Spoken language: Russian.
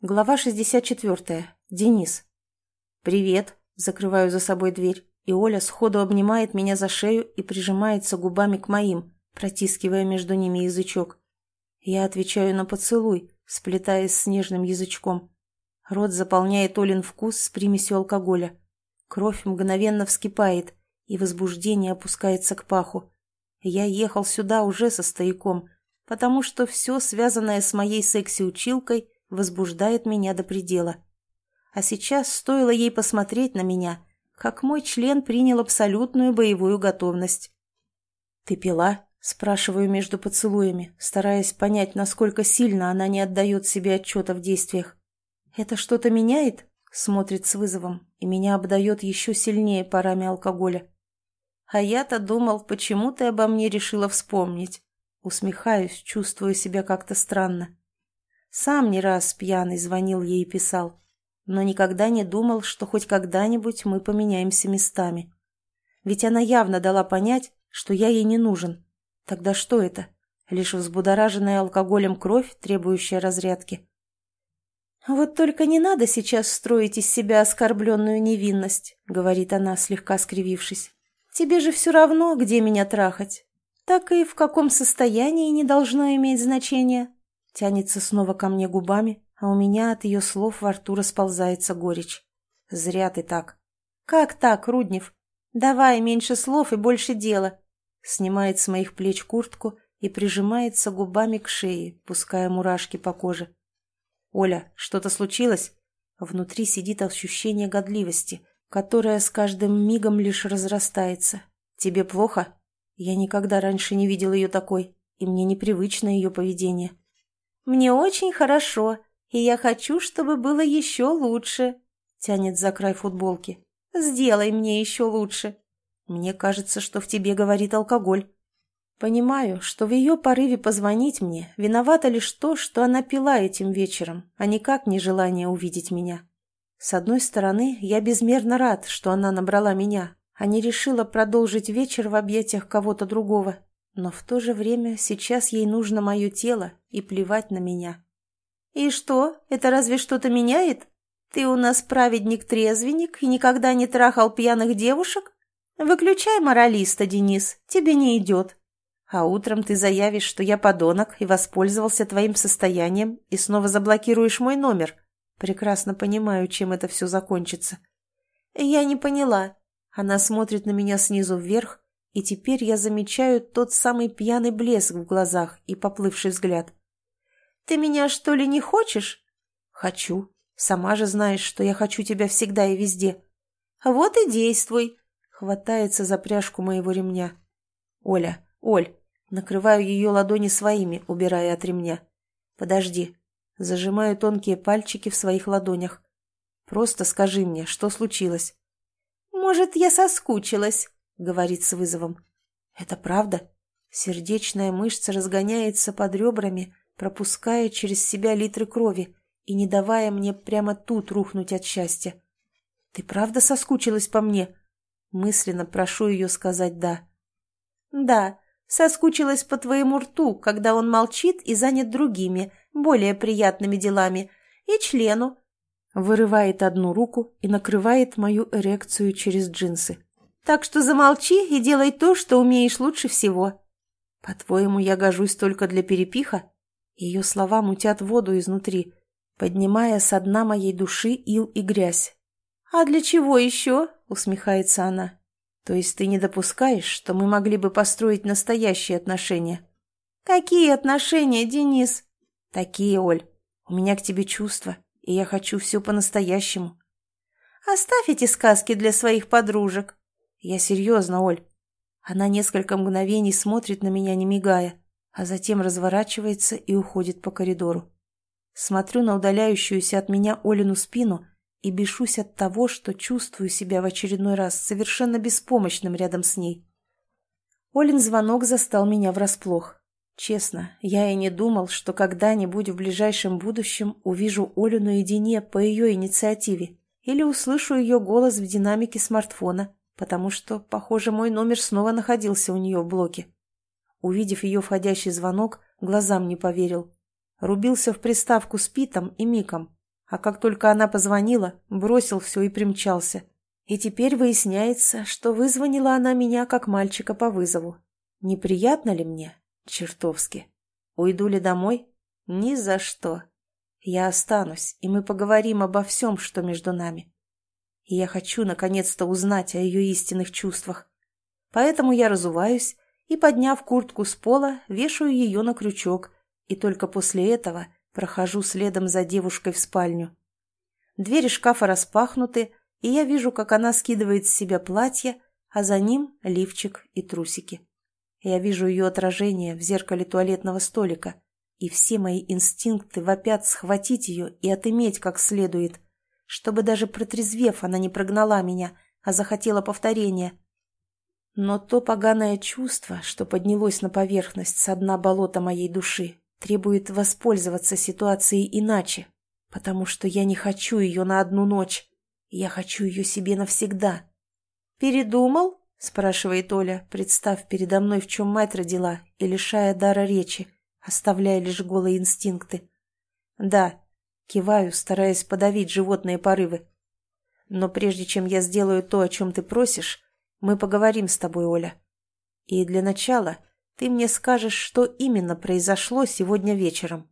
Глава 64. Денис. «Привет!» – закрываю за собой дверь, и Оля сходу обнимает меня за шею и прижимается губами к моим, протискивая между ними язычок. Я отвечаю на поцелуй, сплетаясь с нежным язычком. Рот заполняет Олин вкус с примесью алкоголя. Кровь мгновенно вскипает, и возбуждение опускается к паху. Я ехал сюда уже со стояком, потому что все, связанное с моей секси-училкой – возбуждает меня до предела. А сейчас стоило ей посмотреть на меня, как мой член принял абсолютную боевую готовность. «Ты пила?» – спрашиваю между поцелуями, стараясь понять, насколько сильно она не отдает себе отчета в действиях. «Это что-то меняет?» – смотрит с вызовом, и меня обдает еще сильнее парами алкоголя. «А я-то думал, почему ты обо мне решила вспомнить?» Усмехаюсь, чувствую себя как-то странно. Сам не раз пьяный звонил ей и писал, но никогда не думал, что хоть когда-нибудь мы поменяемся местами. Ведь она явно дала понять, что я ей не нужен. Тогда что это? Лишь взбудораженная алкоголем кровь, требующая разрядки? «Вот только не надо сейчас строить из себя оскорбленную невинность», — говорит она, слегка скривившись. «Тебе же все равно, где меня трахать. Так и в каком состоянии не должно иметь значения. Тянется снова ко мне губами, а у меня от ее слов во рту расползается горечь. Зря ты так. Как так, Руднев? Давай, меньше слов и больше дела. Снимает с моих плеч куртку и прижимается губами к шее, пуская мурашки по коже. Оля, что-то случилось? Внутри сидит ощущение годливости, которое с каждым мигом лишь разрастается. Тебе плохо? Я никогда раньше не видел ее такой, и мне непривычно ее поведение. «Мне очень хорошо, и я хочу, чтобы было еще лучше», — тянет за край футболки. «Сделай мне еще лучше». Мне кажется, что в тебе говорит алкоголь. Понимаю, что в ее порыве позвонить мне виновато лишь то, что она пила этим вечером, а никак не желание увидеть меня. С одной стороны, я безмерно рад, что она набрала меня, а не решила продолжить вечер в объятиях кого-то другого. Но в то же время сейчас ей нужно мое тело и плевать на меня. «И что, это разве что-то меняет? Ты у нас праведник-трезвенник и никогда не трахал пьяных девушек? Выключай моралиста, Денис, тебе не идет. А утром ты заявишь, что я подонок и воспользовался твоим состоянием и снова заблокируешь мой номер. Прекрасно понимаю, чем это все закончится». «Я не поняла». Она смотрит на меня снизу вверх, и теперь я замечаю тот самый пьяный блеск в глазах и поплывший взгляд. «Ты меня, что ли, не хочешь?» «Хочу. Сама же знаешь, что я хочу тебя всегда и везде». «Вот и действуй», — хватается за пряжку моего ремня. «Оля, Оль», накрываю ее ладони своими, убирая от ремня. «Подожди». Зажимаю тонкие пальчики в своих ладонях. «Просто скажи мне, что случилось?» «Может, я соскучилась?» — говорит с вызовом. «Это правда?» Сердечная мышца разгоняется под ребрами, пропуская через себя литры крови и не давая мне прямо тут рухнуть от счастья. «Ты правда соскучилась по мне?» Мысленно прошу ее сказать «да». «Да, соскучилась по твоему рту, когда он молчит и занят другими, более приятными делами, и члену». Вырывает одну руку и накрывает мою эрекцию через джинсы. Так что замолчи и делай то, что умеешь лучше всего. По-твоему, я гожусь только для перепиха? Ее слова мутят воду изнутри, поднимая со дна моей души ил и грязь. «А для чего еще?» — усмехается она. «То есть ты не допускаешь, что мы могли бы построить настоящие отношения?» «Какие отношения, Денис?» «Такие, Оль. У меня к тебе чувства, и я хочу все по-настоящему». «Оставь эти сказки для своих подружек. «Я серьезно, Оль». Она несколько мгновений смотрит на меня, не мигая, а затем разворачивается и уходит по коридору. Смотрю на удаляющуюся от меня Олину спину и бешусь от того, что чувствую себя в очередной раз совершенно беспомощным рядом с ней. Олин звонок застал меня врасплох. Честно, я и не думал, что когда-нибудь в ближайшем будущем увижу Олю наедине по ее инициативе или услышу ее голос в динамике смартфона потому что, похоже, мой номер снова находился у нее в блоке. Увидев ее входящий звонок, глазам не поверил. Рубился в приставку с Питом и Миком. А как только она позвонила, бросил все и примчался. И теперь выясняется, что вызвонила она меня как мальчика по вызову. Неприятно ли мне? Чертовски. Уйду ли домой? Ни за что. Я останусь, и мы поговорим обо всем, что между нами. И я хочу наконец-то узнать о ее истинных чувствах. Поэтому я разуваюсь и, подняв куртку с пола, вешаю ее на крючок, и только после этого прохожу следом за девушкой в спальню. Двери шкафа распахнуты, и я вижу, как она скидывает с себя платье, а за ним лифчик и трусики. Я вижу ее отражение в зеркале туалетного столика, и все мои инстинкты вопят схватить ее и отыметь как следует, чтобы даже протрезвев она не прогнала меня, а захотела повторения. Но то поганое чувство, что поднялось на поверхность со дна болота моей души, требует воспользоваться ситуацией иначе, потому что я не хочу ее на одну ночь, я хочу ее себе навсегда. «Передумал?» — спрашивает Оля, представь передо мной, в чем мать родила, и лишая дара речи, оставляя лишь голые инстинкты. «Да», — киваю, стараясь подавить животные порывы. «Но прежде чем я сделаю то, о чем ты просишь, мы поговорим с тобой, Оля. И для начала ты мне скажешь, что именно произошло сегодня вечером.